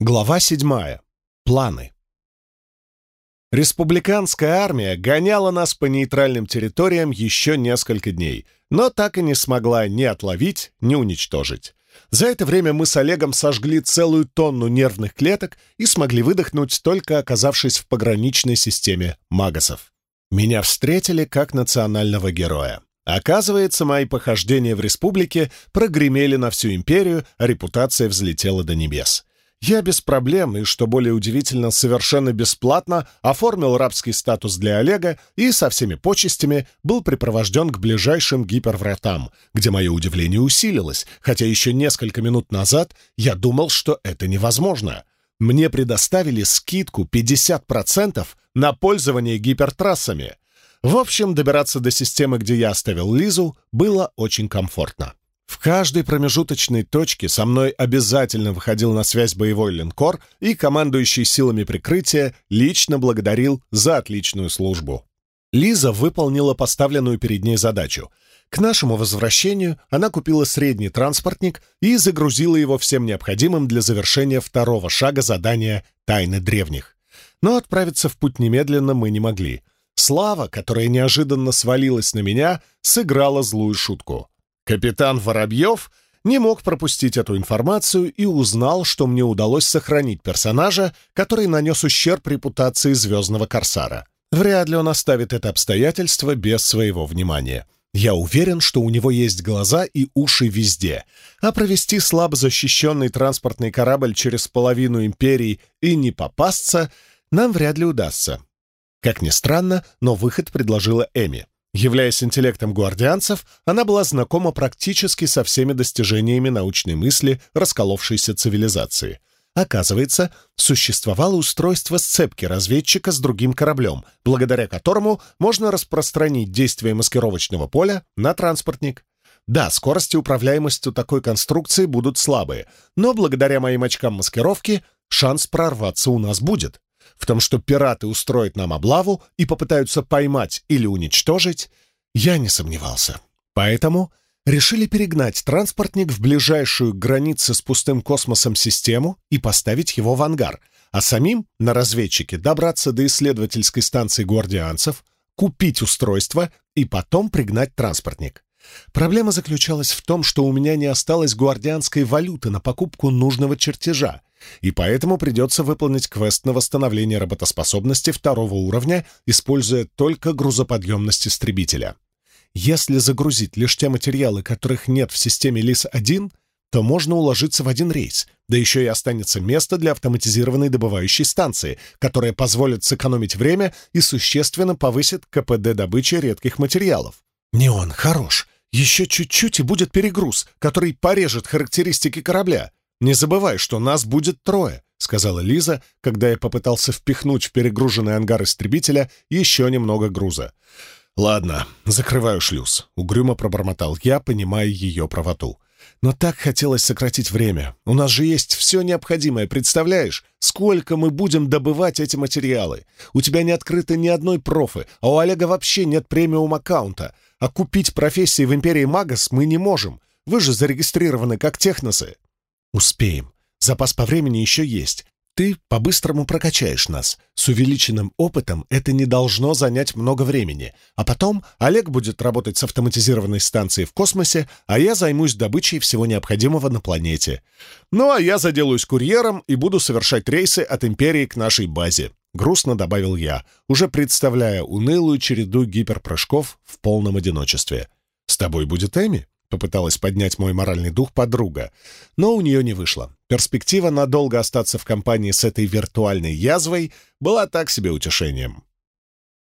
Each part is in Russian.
Глава седьмая. Планы. Республиканская армия гоняла нас по нейтральным территориям еще несколько дней, но так и не смогла ни отловить, ни уничтожить. За это время мы с Олегом сожгли целую тонну нервных клеток и смогли выдохнуть, только оказавшись в пограничной системе магасов. Меня встретили как национального героя. Оказывается, мои похождения в республике прогремели на всю империю, а репутация взлетела до небес. Я без проблем и, что более удивительно, совершенно бесплатно оформил рабский статус для Олега и со всеми почестями был припровожден к ближайшим гипервратам, где мое удивление усилилось, хотя еще несколько минут назад я думал, что это невозможно. Мне предоставили скидку 50% на пользование гипертрассами. В общем, добираться до системы, где я оставил Лизу, было очень комфортно. В каждой промежуточной точке со мной обязательно выходил на связь боевой линкор и командующий силами прикрытия лично благодарил за отличную службу. Лиза выполнила поставленную перед ней задачу. К нашему возвращению она купила средний транспортник и загрузила его всем необходимым для завершения второго шага задания «Тайны древних». Но отправиться в путь немедленно мы не могли. Слава, которая неожиданно свалилась на меня, сыграла злую шутку — Капитан Воробьев не мог пропустить эту информацию и узнал, что мне удалось сохранить персонажа, который нанес ущерб репутации звездного корсара. Вряд ли он оставит это обстоятельство без своего внимания. Я уверен, что у него есть глаза и уши везде, а провести слабо защищенный транспортный корабль через половину империи и не попасться нам вряд ли удастся. Как ни странно, но выход предложила Эми. Являясь интеллектом гвардианцев, она была знакома практически со всеми достижениями научной мысли расколовшейся цивилизации. Оказывается, существовало устройство сцепки разведчика с другим кораблем, благодаря которому можно распространить действие маскировочного поля на транспортник. Да, скорость и управляемость у такой конструкции будут слабые, но благодаря моим очкам маскировки шанс прорваться у нас будет. В том, что пираты устроят нам облаву и попытаются поймать или уничтожить, я не сомневался. Поэтому решили перегнать транспортник в ближайшую к границе с пустым космосом систему и поставить его в ангар, а самим на разведчике добраться до исследовательской станции гвардианцев, купить устройство и потом пригнать транспортник. Проблема заключалась в том, что у меня не осталось гвардианской валюты на покупку нужного чертежа, и поэтому придется выполнить квест на восстановление работоспособности второго уровня, используя только грузоподъемность истребителя. Если загрузить лишь те материалы, которых нет в системе ЛИС-1, то можно уложиться в один рейс, да еще и останется место для автоматизированной добывающей станции, которая позволит сэкономить время и существенно повысит КПД добычи редких материалов. Не он хорош. Еще чуть-чуть и будет перегруз, который порежет характеристики корабля. «Не забывай, что нас будет трое», — сказала Лиза, когда я попытался впихнуть в перегруженный ангар истребителя еще немного груза. «Ладно, закрываю шлюз», — угрюмо пробормотал я, понимая ее правоту. «Но так хотелось сократить время. У нас же есть все необходимое, представляешь? Сколько мы будем добывать эти материалы? У тебя не открыто ни одной профы, а у Олега вообще нет премиум-аккаунта. А купить профессии в Империи Магас мы не можем. Вы же зарегистрированы как техносы». «Успеем. Запас по времени еще есть. Ты по-быстрому прокачаешь нас. С увеличенным опытом это не должно занять много времени. А потом Олег будет работать с автоматизированной станцией в космосе, а я займусь добычей всего необходимого на планете. Ну, а я заделаюсь курьером и буду совершать рейсы от Империи к нашей базе», — грустно добавил я, уже представляя унылую череду гиперпрыжков в полном одиночестве. «С тобой будет Эми?» Попыталась поднять мой моральный дух подруга, но у нее не вышло. Перспектива надолго остаться в компании с этой виртуальной язвой была так себе утешением.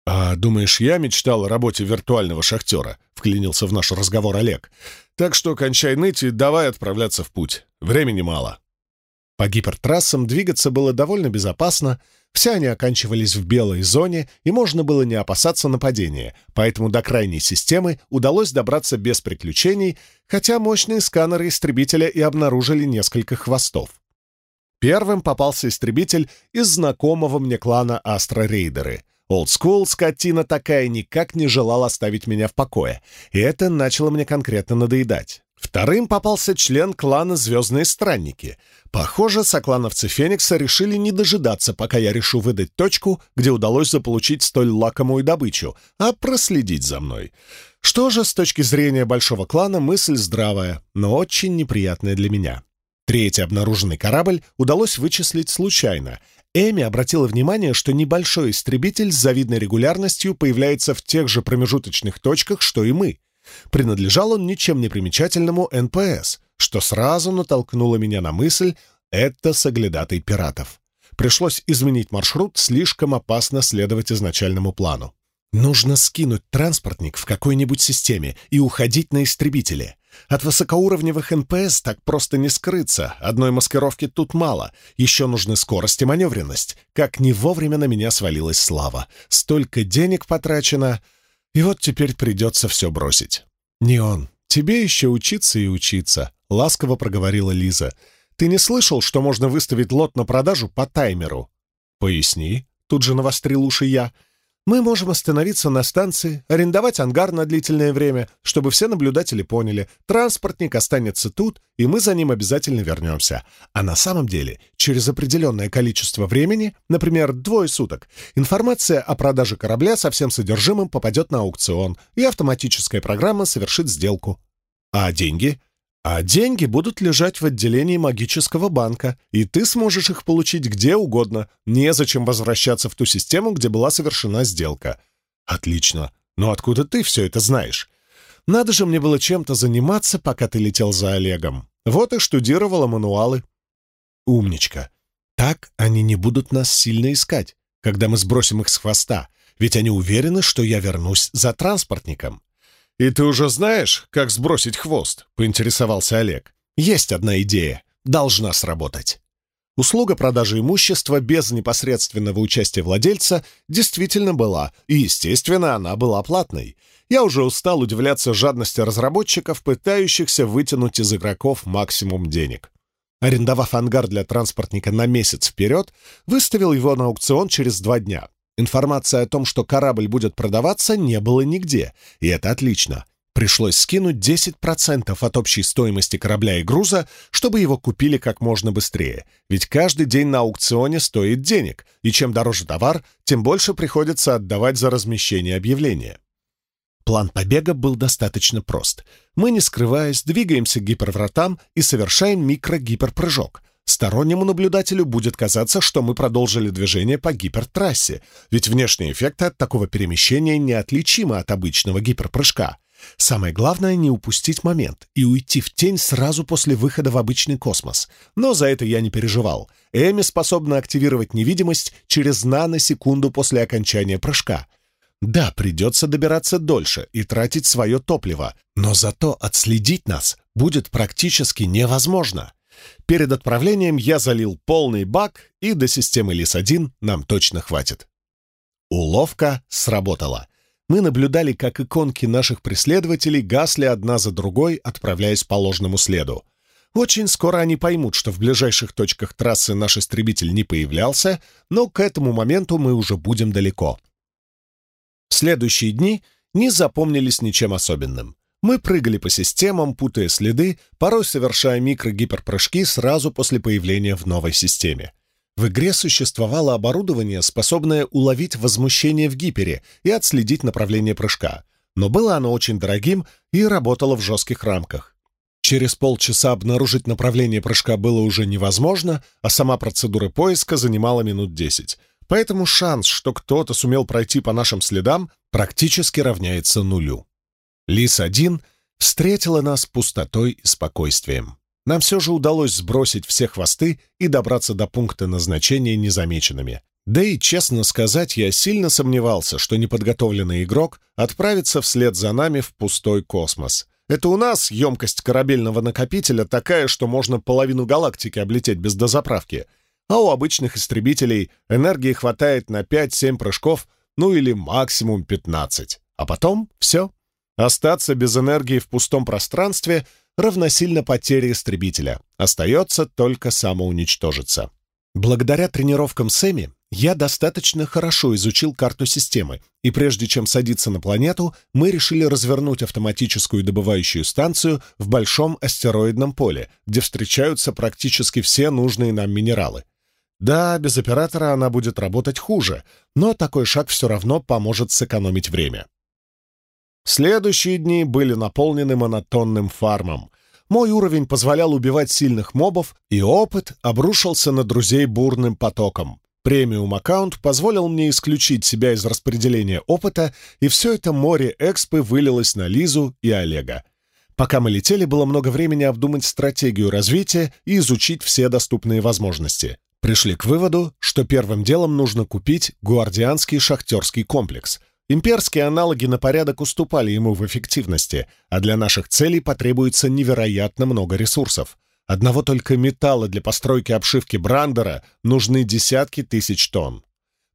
«А думаешь, я мечтал о работе виртуального шахтера?» — вклинился в наш разговор Олег. «Так что кончай ныть и давай отправляться в путь. Времени мало». По гипертрассам двигаться было довольно безопасно, все они оканчивались в белой зоне, и можно было не опасаться нападения, поэтому до крайней системы удалось добраться без приключений, хотя мощные сканеры истребителя и обнаружили несколько хвостов. Первым попался истребитель из знакомого мне клана Астро-рейдеры. Олдскул, скотина такая, никак не желал оставить меня в покое, и это начало мне конкретно надоедать. Вторым попался член клана «Звездные странники». Похоже, соклановцы Феникса решили не дожидаться, пока я решу выдать точку, где удалось заполучить столь лакомую добычу, а проследить за мной. Что же, с точки зрения большого клана, мысль здравая, но очень неприятная для меня. Третий обнаруженный корабль удалось вычислить случайно. Эми обратила внимание, что небольшой истребитель с завидной регулярностью появляется в тех же промежуточных точках, что и мы. Принадлежал он ничем не примечательному НПС, что сразу натолкнуло меня на мысль «это соглядатай пиратов». Пришлось изменить маршрут, слишком опасно следовать изначальному плану. Нужно скинуть транспортник в какой-нибудь системе и уходить на истребителе. От высокоуровневых НПС так просто не скрыться, одной маскировки тут мало, еще нужны скорость и маневренность. Как не вовремя на меня свалилась слава. Столько денег потрачено, и вот теперь придется все бросить. «Не он. Тебе еще учиться и учиться», — ласково проговорила Лиза. «Ты не слышал, что можно выставить лот на продажу по таймеру?» «Поясни», — тут же навострил уши я. Мы можем остановиться на станции, арендовать ангар на длительное время, чтобы все наблюдатели поняли, транспортник останется тут, и мы за ним обязательно вернемся. А на самом деле, через определенное количество времени, например, двое суток, информация о продаже корабля со всем содержимым попадет на аукцион, и автоматическая программа совершит сделку. А деньги? А деньги будут лежать в отделении магического банка, и ты сможешь их получить где угодно, незачем возвращаться в ту систему, где была совершена сделка. Отлично. Но откуда ты все это знаешь? Надо же мне было чем-то заниматься, пока ты летел за Олегом. Вот и штудировала мануалы. Умничка. Так они не будут нас сильно искать, когда мы сбросим их с хвоста, ведь они уверены, что я вернусь за транспортником. «И ты уже знаешь, как сбросить хвост?» — поинтересовался Олег. «Есть одна идея. Должна сработать». Услуга продажи имущества без непосредственного участия владельца действительно была, и, естественно, она была платной. Я уже устал удивляться жадности разработчиков, пытающихся вытянуть из игроков максимум денег. Арендовав ангар для транспортника на месяц вперед, выставил его на аукцион через два дня. Информация о том, что корабль будет продаваться, не было нигде, и это отлично. Пришлось скинуть 10% от общей стоимости корабля и груза, чтобы его купили как можно быстрее, ведь каждый день на аукционе стоит денег, и чем дороже товар, тем больше приходится отдавать за размещение объявления. План побега был достаточно прост. Мы, не скрываясь, двигаемся к гипервратам и совершаем микро-гиперпрыжок — Стороннему наблюдателю будет казаться, что мы продолжили движение по гипертрассе, ведь внешние эффекты от такого перемещения неотличимы от обычного гиперпрыжка. Самое главное — не упустить момент и уйти в тень сразу после выхода в обычный космос. Но за это я не переживал. Эми способна активировать невидимость через наносекунду после окончания прыжка. Да, придется добираться дольше и тратить свое топливо, но зато отследить нас будет практически невозможно. Перед отправлением я залил полный бак, и до системы ЛИС-1 нам точно хватит. Уловка сработала. Мы наблюдали, как иконки наших преследователей гасли одна за другой, отправляясь по ложному следу. Очень скоро они поймут, что в ближайших точках трассы наш истребитель не появлялся, но к этому моменту мы уже будем далеко. Следующие дни не запомнились ничем особенным. Мы прыгали по системам, путая следы, порой совершая микрогиперпрыжки сразу после появления в новой системе. В игре существовало оборудование, способное уловить возмущение в гипере и отследить направление прыжка, но было оно очень дорогим и работало в жестких рамках. Через полчаса обнаружить направление прыжка было уже невозможно, а сама процедура поиска занимала минут десять. Поэтому шанс, что кто-то сумел пройти по нашим следам, практически равняется нулю. Лис-1 встретила нас пустотой и спокойствием. Нам все же удалось сбросить все хвосты и добраться до пункта назначения незамеченными. Да и, честно сказать, я сильно сомневался, что неподготовленный игрок отправится вслед за нами в пустой космос. Это у нас емкость корабельного накопителя такая, что можно половину галактики облететь без дозаправки, а у обычных истребителей энергии хватает на 5-7 прыжков, ну или максимум 15. А потом все. Остаться без энергии в пустом пространстве равносильно потере истребителя. Остается только самоуничтожиться. Благодаря тренировкам Сэмми я достаточно хорошо изучил карту системы, и прежде чем садиться на планету, мы решили развернуть автоматическую добывающую станцию в большом астероидном поле, где встречаются практически все нужные нам минералы. Да, без оператора она будет работать хуже, но такой шаг все равно поможет сэкономить время. Следующие дни были наполнены монотонным фармом. Мой уровень позволял убивать сильных мобов, и опыт обрушился на друзей бурным потоком. Премиум-аккаунт позволил мне исключить себя из распределения опыта, и все это море экспы вылилось на Лизу и Олега. Пока мы летели, было много времени обдумать стратегию развития и изучить все доступные возможности. Пришли к выводу, что первым делом нужно купить гуардианский шахтерский комплекс — Имперские аналоги на порядок уступали ему в эффективности, а для наших целей потребуется невероятно много ресурсов. Одного только металла для постройки обшивки Брандера нужны десятки тысяч тонн.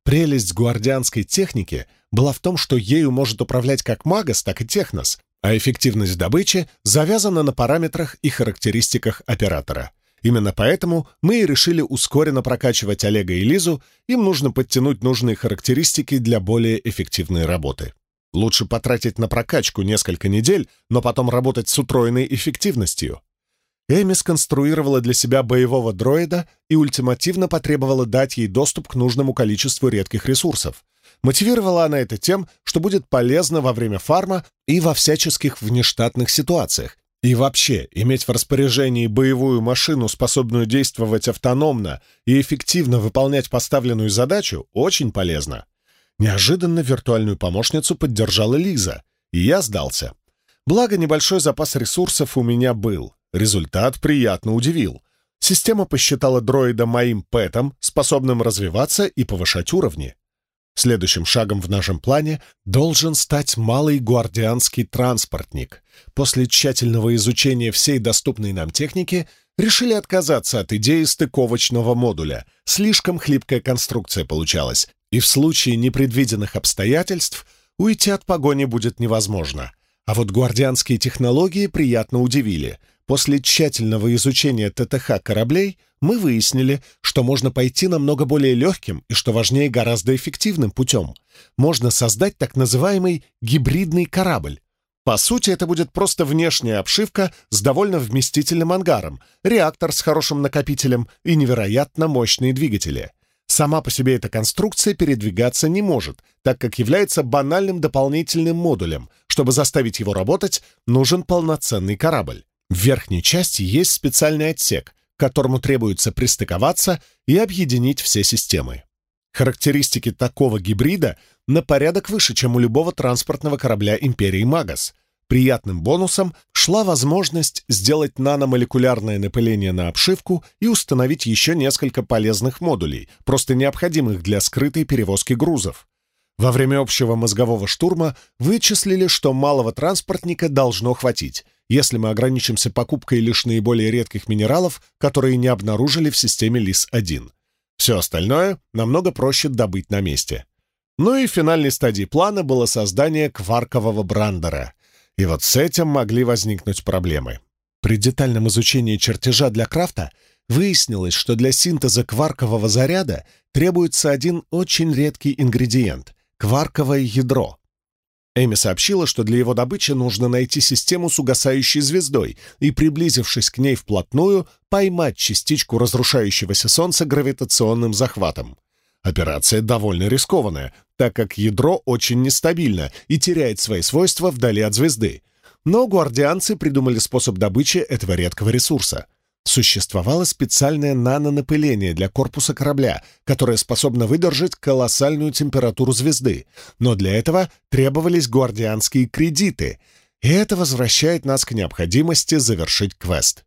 Прелесть гуардианской техники была в том, что ею может управлять как Магас, так и Технос, а эффективность добычи завязана на параметрах и характеристиках оператора. Именно поэтому мы и решили ускоренно прокачивать Олега и Лизу, им нужно подтянуть нужные характеристики для более эффективной работы. Лучше потратить на прокачку несколько недель, но потом работать с утроенной эффективностью. Эми сконструировала для себя боевого дроида и ультимативно потребовала дать ей доступ к нужному количеству редких ресурсов. Мотивировала она это тем, что будет полезно во время фарма и во всяческих внештатных ситуациях, и вообще, иметь в распоряжении боевую машину, способную действовать автономно и эффективно выполнять поставленную задачу, очень полезно. Неожиданно виртуальную помощницу поддержала Лиза, и я сдался. Благо, небольшой запас ресурсов у меня был. Результат приятно удивил. Система посчитала дроида моим пэтом, способным развиваться и повышать уровни. Следующим шагом в нашем плане должен стать малый гвардианский транспортник. После тщательного изучения всей доступной нам техники решили отказаться от идеи стыковочного модуля. Слишком хлипкая конструкция получалась, и в случае непредвиденных обстоятельств уйти от погони будет невозможно. А вот гвардианские технологии приятно удивили. После тщательного изучения ТТХ кораблей мы выяснили, что можно пойти намного более легким и, что важнее, гораздо эффективным путем. Можно создать так называемый гибридный корабль. По сути, это будет просто внешняя обшивка с довольно вместительным ангаром, реактор с хорошим накопителем и невероятно мощные двигатели. Сама по себе эта конструкция передвигаться не может, так как является банальным дополнительным модулем. Чтобы заставить его работать, нужен полноценный корабль. В верхней части есть специальный отсек, к которому требуется пристыковаться и объединить все системы. Характеристики такого гибрида на порядок выше, чем у любого транспортного корабля Империи Магас. Приятным бонусом шла возможность сделать наномолекулярное напыление на обшивку и установить еще несколько полезных модулей, просто необходимых для скрытой перевозки грузов. Во время общего мозгового штурма вычислили, что малого транспортника должно хватить, если мы ограничимся покупкой лишь наиболее редких минералов, которые не обнаружили в системе ЛИС-1. Все остальное намного проще добыть на месте. Ну и финальной стадией плана было создание кваркового брандера. И вот с этим могли возникнуть проблемы. При детальном изучении чертежа для крафта выяснилось, что для синтеза кваркового заряда требуется один очень редкий ингредиент — кварковое ядро. Эми сообщила, что для его добычи нужно найти систему с угасающей звездой и, приблизившись к ней вплотную, поймать частичку разрушающегося Солнца гравитационным захватом. Операция довольно рискованная, так как ядро очень нестабильно и теряет свои свойства вдали от звезды. Но гвардианцы придумали способ добычи этого редкого ресурса — Существовало специальное нанонапыление для корпуса корабля, которое способно выдержать колоссальную температуру звезды, но для этого требовались гвардианские кредиты, и это возвращает нас к необходимости завершить квест.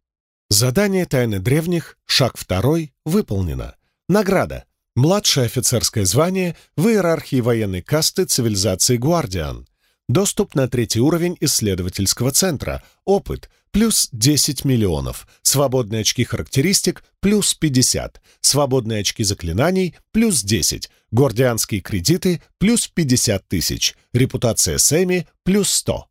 Задание «Тайны древних», шаг второй, выполнено. Награда. Младшее офицерское звание в иерархии военной касты цивилизации Гвардиан. Доступ на третий уровень исследовательского центра. Опыт плюс 10 миллионов. Свободные очки характеристик плюс 50. Свободные очки заклинаний плюс 10. Гордианские кредиты плюс 50 тысяч. Репутация Сэмми плюс 100.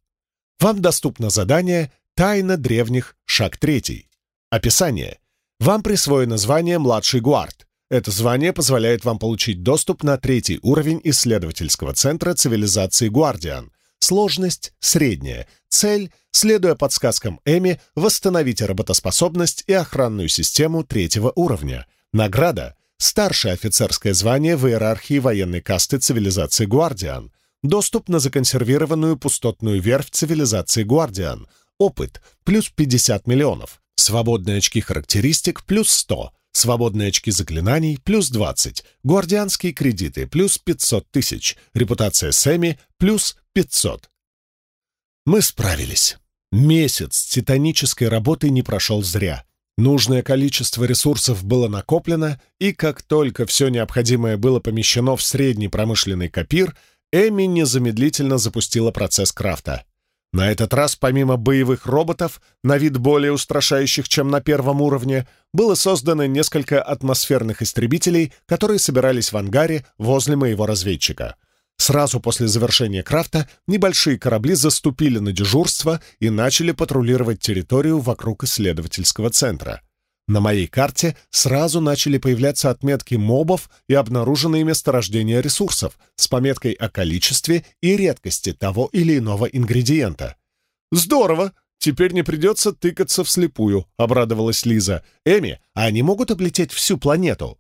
Вам доступно задание «Тайна древних. Шаг третий». Описание. Вам присвоено звание «Младший гуард». Это звание позволяет вам получить доступ на третий уровень исследовательского центра цивилизации Гуардиан. Сложность средняя. Цель, следуя подсказкам Эми, восстановить работоспособность и охранную систему третьего уровня. Награда — старшее офицерское звание в иерархии военной касты цивилизации Гуардиан. Доступ на законсервированную пустотную верфь цивилизации Гуардиан. Опыт — плюс 50 миллионов. Свободные очки характеристик — плюс 100. Свободные очки заклинаний — плюс 20. Гвардианские кредиты — плюс 500 тысяч. Репутация Сэмми — плюс 500. Мы справились. Месяц титанической работы не прошел зря. Нужное количество ресурсов было накоплено, и как только все необходимое было помещено в средний промышленный копир, Эми незамедлительно запустила процесс крафта. На этот раз, помимо боевых роботов, на вид более устрашающих, чем на первом уровне, было создано несколько атмосферных истребителей, которые собирались в ангаре возле моего разведчика. Сразу после завершения крафта небольшие корабли заступили на дежурство и начали патрулировать территорию вокруг исследовательского центра. На моей карте сразу начали появляться отметки мобов и обнаруженные месторождения ресурсов с пометкой о количестве и редкости того или иного ингредиента. «Здорово! Теперь не придется тыкаться вслепую», — обрадовалась Лиза. «Эми, а они могут облететь всю планету?»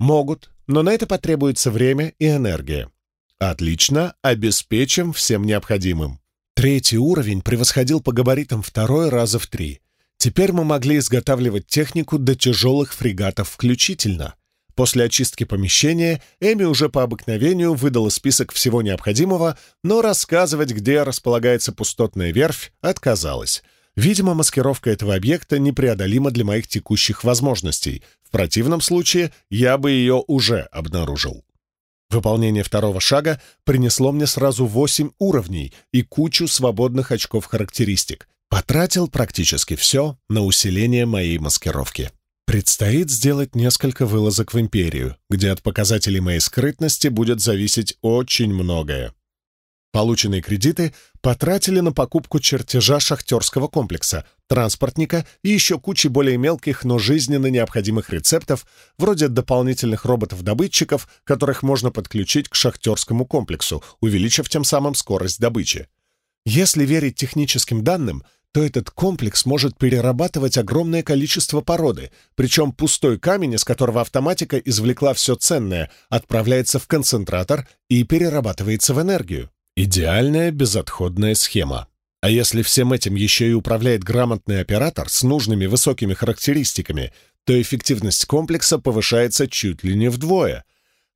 «Могут, но на это потребуется время и энергия». «Отлично, обеспечим всем необходимым». Третий уровень превосходил по габаритам второй раза в три — Теперь мы могли изготавливать технику до тяжелых фрегатов включительно. После очистки помещения Эми уже по обыкновению выдала список всего необходимого, но рассказывать, где располагается пустотная верфь, отказалась. Видимо, маскировка этого объекта непреодолима для моих текущих возможностей. В противном случае я бы ее уже обнаружил. Выполнение второго шага принесло мне сразу восемь уровней и кучу свободных очков характеристик, Потратил практически все на усиление моей маскировки. Предстоит сделать несколько вылазок в Империю, где от показателей моей скрытности будет зависеть очень многое. Полученные кредиты потратили на покупку чертежа шахтерского комплекса, транспортника и еще кучи более мелких, но жизненно необходимых рецептов, вроде дополнительных роботов-добытчиков, которых можно подключить к шахтерскому комплексу, увеличив тем самым скорость добычи. Если верить техническим данным — то этот комплекс может перерабатывать огромное количество породы, причем пустой камень, из которого автоматика извлекла все ценное, отправляется в концентратор и перерабатывается в энергию. Идеальная безотходная схема. А если всем этим еще и управляет грамотный оператор с нужными высокими характеристиками, то эффективность комплекса повышается чуть ли не вдвое.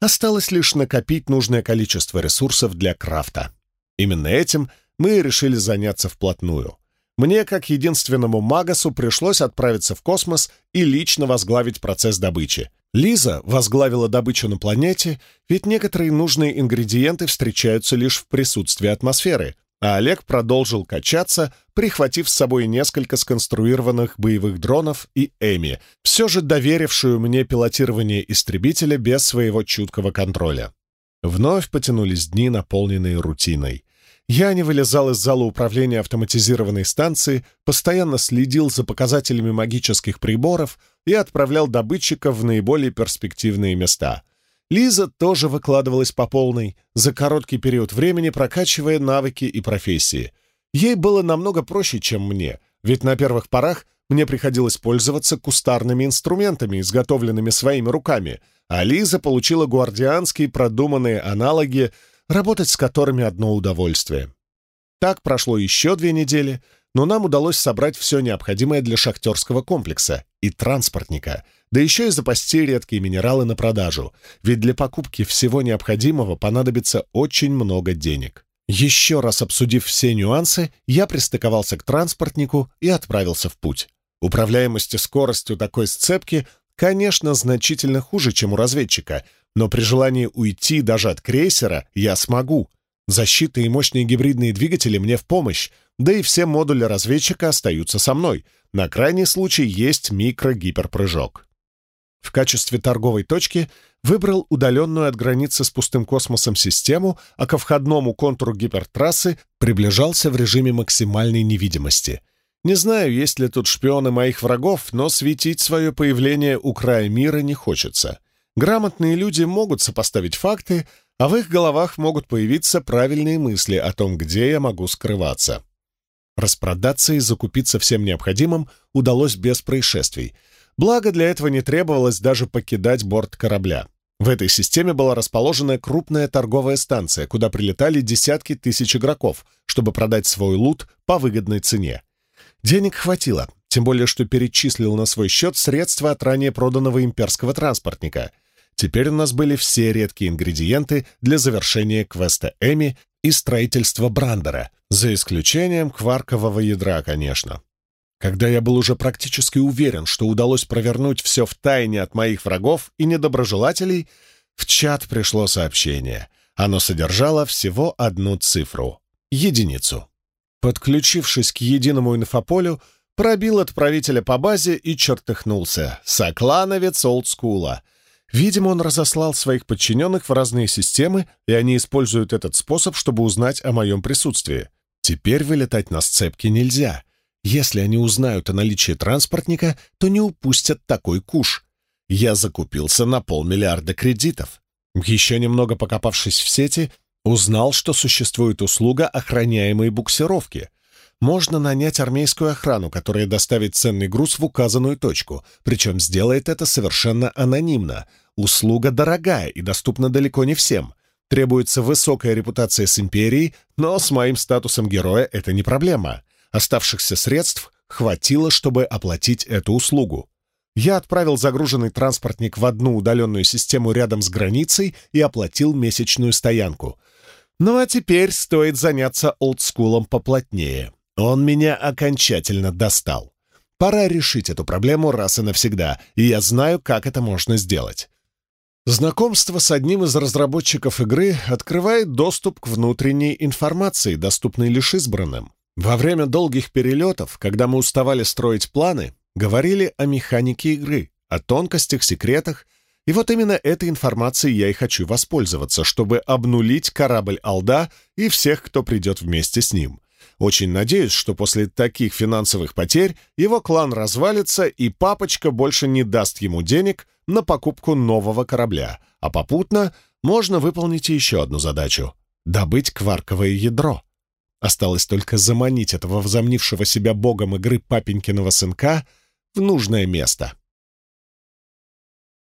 Осталось лишь накопить нужное количество ресурсов для крафта. Именно этим мы и решили заняться вплотную — мне, как единственному магасу, пришлось отправиться в космос и лично возглавить процесс добычи. Лиза возглавила добычу на планете, ведь некоторые нужные ингредиенты встречаются лишь в присутствии атмосферы, а Олег продолжил качаться, прихватив с собой несколько сконструированных боевых дронов и Эми, все же доверившую мне пилотирование истребителя без своего чуткого контроля. Вновь потянулись дни, наполненные рутиной. Я не вылезал из зала управления автоматизированной станции, постоянно следил за показателями магических приборов и отправлял добытчиков в наиболее перспективные места. Лиза тоже выкладывалась по полной, за короткий период времени прокачивая навыки и профессии. Ей было намного проще, чем мне, ведь на первых порах мне приходилось пользоваться кустарными инструментами, изготовленными своими руками, а Лиза получила гвардианские продуманные аналоги — работать с которыми одно удовольствие. Так прошло еще две недели, но нам удалось собрать все необходимое для шахтерского комплекса и транспортника, да еще и запасти редкие минералы на продажу, ведь для покупки всего необходимого понадобится очень много денег. Еще раз обсудив все нюансы, я пристыковался к транспортнику и отправился в путь. Управляемость и скорость у такой сцепки, конечно, значительно хуже, чем у разведчика, но при желании уйти даже от крейсера я смогу. Защита и мощные гибридные двигатели мне в помощь, да и все модули разведчика остаются со мной. На крайний случай есть микро-гиперпрыжок. В качестве торговой точки выбрал удаленную от границы с пустым космосом систему, а ко входному контуру гипертрассы приближался в режиме максимальной невидимости. Не знаю, есть ли тут шпионы моих врагов, но светить свое появление у края мира не хочется. Грамотные люди могут сопоставить факты, а в их головах могут появиться правильные мысли о том, где я могу скрываться. Распродаться и закупиться всем необходимым удалось без происшествий. Благо, для этого не требовалось даже покидать борт корабля. В этой системе была расположена крупная торговая станция, куда прилетали десятки тысяч игроков, чтобы продать свой лут по выгодной цене. Денег хватило, тем более что перечислил на свой счет средства от ранее проданного имперского транспортника — Теперь у нас были все редкие ингредиенты для завершения квеста Эми и строительства Брандера, за исключением кваркового ядра, конечно. Когда я был уже практически уверен, что удалось провернуть все в тайне от моих врагов и недоброжелателей, в чат пришло сообщение. Оно содержало всего одну цифру — единицу. Подключившись к единому инфополю, пробил отправителя по базе и чертыхнулся. Соклановец олдскула — Видимо, он разослал своих подчиненных в разные системы, и они используют этот способ, чтобы узнать о моем присутствии. Теперь вылетать на сцепки нельзя. Если они узнают о наличии транспортника, то не упустят такой куш. Я закупился на полмиллиарда кредитов. Еще немного покопавшись в сети, узнал, что существует услуга охраняемой буксировки — можно нанять армейскую охрану, которая доставит ценный груз в указанную точку, причем сделает это совершенно анонимно. Услуга дорогая и доступна далеко не всем. Требуется высокая репутация с империей, но с моим статусом героя это не проблема. Оставшихся средств хватило, чтобы оплатить эту услугу. Я отправил загруженный транспортник в одну удаленную систему рядом с границей и оплатил месячную стоянку. Ну а теперь стоит заняться олдскулом поплотнее. Он меня окончательно достал. Пора решить эту проблему раз и навсегда, и я знаю, как это можно сделать. Знакомство с одним из разработчиков игры открывает доступ к внутренней информации, доступной лишь избранным. Во время долгих перелетов, когда мы уставали строить планы, говорили о механике игры, о тонкостях, секретах, и вот именно этой информацией я и хочу воспользоваться, чтобы обнулить корабль Алда и всех, кто придет вместе с ним. Очень надеюсь, что после таких финансовых потерь его клан развалится, и папочка больше не даст ему денег на покупку нового корабля, а попутно можно выполнить еще одну задачу — добыть кварковое ядро. Осталось только заманить этого возомнившего себя богом игры папенькиного сынка в нужное место —